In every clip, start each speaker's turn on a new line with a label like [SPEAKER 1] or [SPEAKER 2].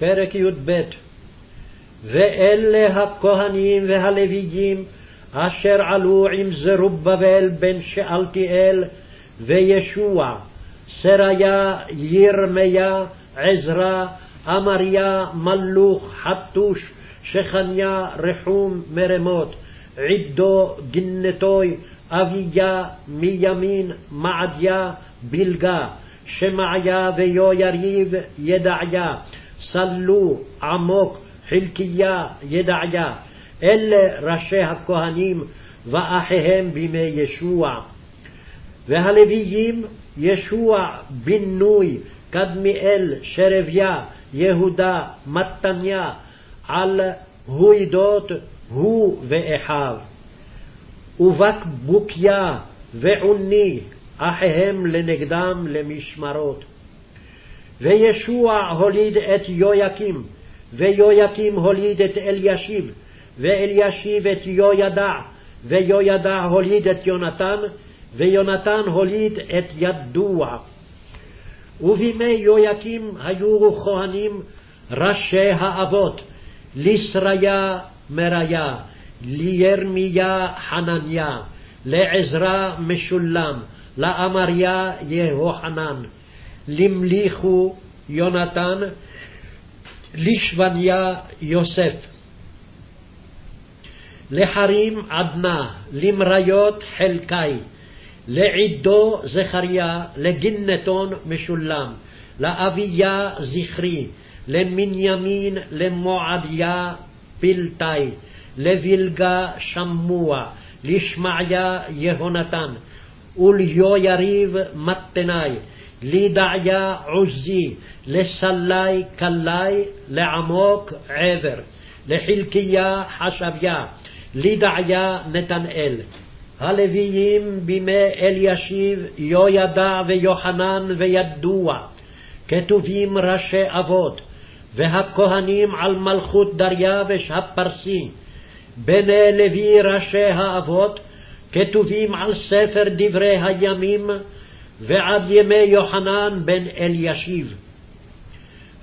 [SPEAKER 1] פרק י"ב ואלה הכהנים והלוויים אשר עלו עם זרובבל בן שאלתיאל וישוע, סריה, ירמיה, עזרא, אמריה, מלוך, חתוש, שכניה, רחום, מרמות, עדו, גנטוי, אביה, מימין, מעדיה, בלגה, שמעיה ויויריב, ידעיה, סלו, עמוק, חלקיה, ידעיה. אלה ראשי הכהנים ואחיהם בימי ישוע. והלוויים ישוע בן נוי, קדמיאל, שרביה, יהודה, מתניה, על הוידות הוא ואחיו. ובקבוקיה ועוני, אחיהם לנגדם למשמרות. וישוע הוליד את יויקים, ויויקים הוליד את אלישיב, ואלישיב את יהוידע, ויהוידע הוליד את יונתן, ויונתן הוליד את ידוע. ובימי יויקים היו כהנים ראשי האבות, לישריה מריה, לירמיה חנניה, לעזרא משולם, לאמריה יהוחנן, למליכו יונתן, לשבניה יוסף. לחרים עדנה, למריות חלקי, לעידו זכריה, לגנתון משולם, לאביה זכרי, למנימין, למועדיה פלטי, לבלגה שמוע, לשמעיה יהונתן, וליהויריב מתני, לידעיה עוזי, לסלי קלי, לעמוק עבר, לחלקיה חשביה, לידעיה נתנאל. הלוויים בימי אלישיב, יהוידע ויוחנן וידוע, כתובים ראשי אבות, והכהנים על מלכות דריווש הפרסי, בני לוי ראשי האבות, כתובים על ספר דברי הימים, ועד ימי יוחנן בן אלישיב.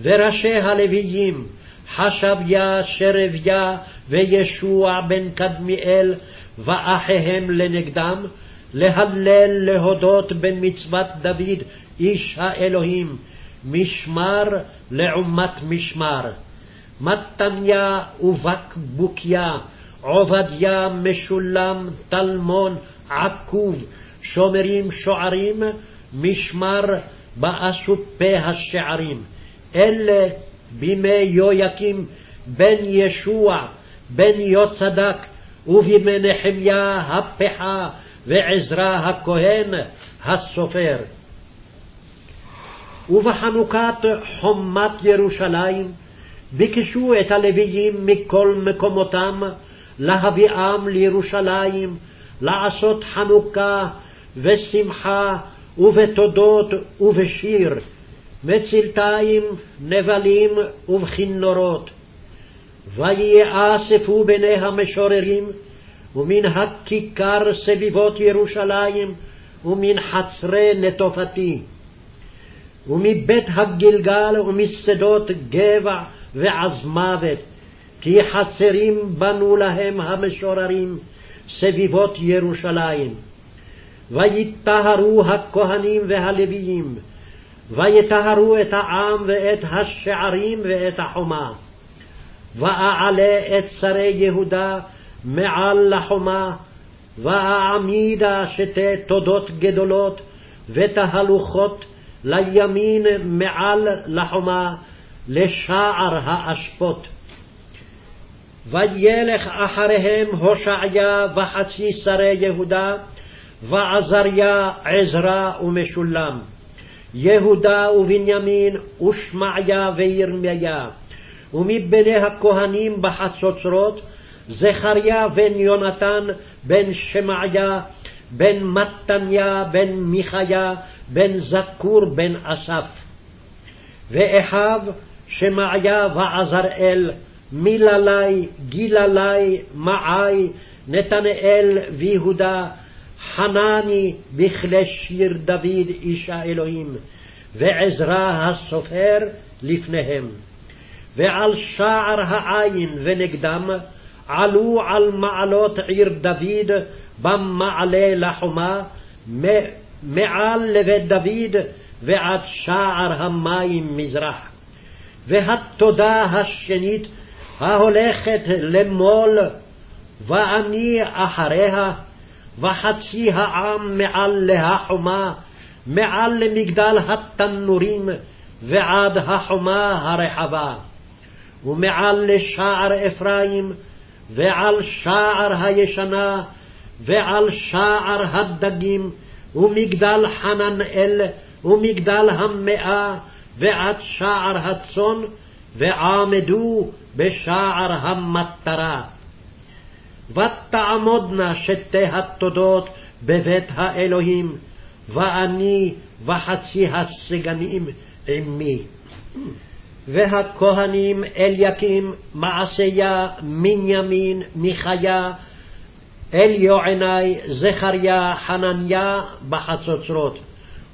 [SPEAKER 1] וראשי הלוויים, חשביה, שרביה וישוע בן קדמיאל ואחיהם לנגדם, להלל להודות במצוות דוד איש האלוהים, משמר לעומת משמר. מתניה ובקבוקיה, עובדיה משולם, טלמון, עקוב, שומרים שוערים, משמר באסופי השערים. אלה בימי יויקים בן ישוע, בן יוצדק, ובימי נחמיה הפחה, ועזרא הכהן הסופר. ובחנוכת חומת ירושלים ביקשו את הלוויים מכל מקומותם להביאם לירושלים, לעשות חנוכה ושמחה ובתודות ובשיר, מצלתיים, נבלים ובכינורות. ויאספו בני המשוררים, ומן הכיכר סביבות ירושלים, ומן חצרי נטופתי. ומבית הגלגל ומשדות גבע ועזמוות, כי חצרים בנו להם המשוררים סביבות ירושלים. ויטהרו הכהנים והלוויים, ויטהרו את העם ואת השערים ואת החומה. ואעלה את שרי יהודה מעל לחומה, ואעמידה שתי תודות גדולות ותהלוכות לימין מעל לחומה, לשער האשפות. וילך אחריהם הושעיה וחצי שרי יהודה, ועזריה, עזרא ומשולם. יהודה ובנימין ושמעיה וירמיה. ומבני הכהנים בחצוצרות, זכריה בן יונתן בן שמעיה, בן מתניה בן מיכיה, בן זכור בן אסף. ואחיו שמעיה ועזראל, מיללי, גיללי, מעי, נתנאל ויהודה, חנני בכלי שיר דוד איש האלוהים, ועזרא הסופר לפניהם. ועל שער העין ונגדם, עלו על מעלות עיר דוד במעלה לחומה, מעל לבית דוד ועד שער המים מזרח. והתודה השנית ההולכת למול, ואני אחריה, וחצי העם מעל להחומה, מעל למגדל התנורים, ועד החומה הרחבה. ומעל לשער אפרים, ועל שער הישנה, ועל שער הדגים, ומגדל חננאל, ומגדל המאה, ועד שער הצאן, ועמדו בשער המטרה. ותעמודנה שתי התודות בבית האלוהים, ואני וחצי הסגנים עמי. והכהנים אליקים, מעשיה, מנימין, מיכיה, אליוענai, זכריה, חנניה, בחצוצרות.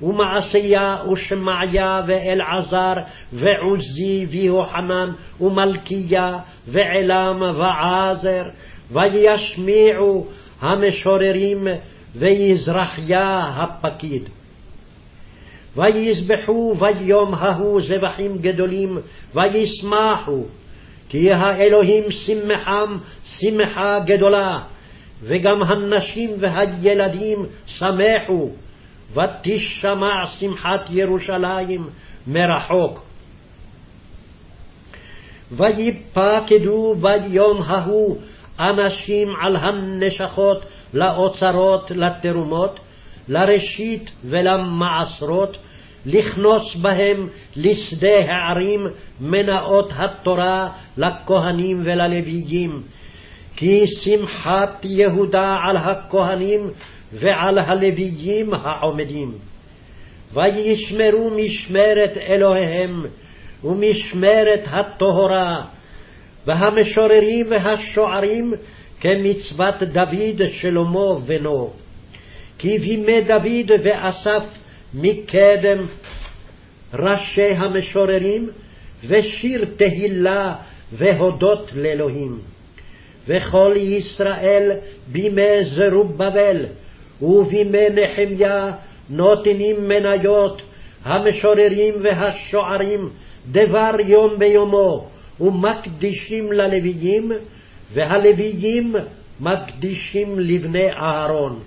[SPEAKER 1] ומעשיה ושמעיה ואלעזר ועוזי ויוחנן ומלכיה ועלם ועזר וישמיעו המשוררים ויזרחיה הפקיד. ויזבחו ביום ההוא זבחים גדולים וישמחו כי האלוהים שמחם שמחה גדולה וגם הנשים והילדים שמחו ותשמע שמחת ירושלים מרחוק. ויפקדו ביום ההוא אנשים על הנשכות לאוצרות, לתרומות, לראשית ולמעשרות, לכנוס בהם לשדה הערים מנאות התורה לכהנים וללוויים. כי שמחת יהודה על הכהנים ועל הלוויים העומדים. וישמרו משמרת אלוהיהם ומשמרת הטהרה, והמשוררים והשוערים כמצוות דוד שלמה בנו. כי בימי דוד ואסף מקדם ראשי המשוררים, ושיר תהילה והודות לאלוהים. וכל ישראל בימי זרובבל, ובימי נחמיה נותנים מניות, המשוררים והשוערים דבר יום ביומו, ומקדישים ללוויים, והלוויים מקדישים לבני אהרון.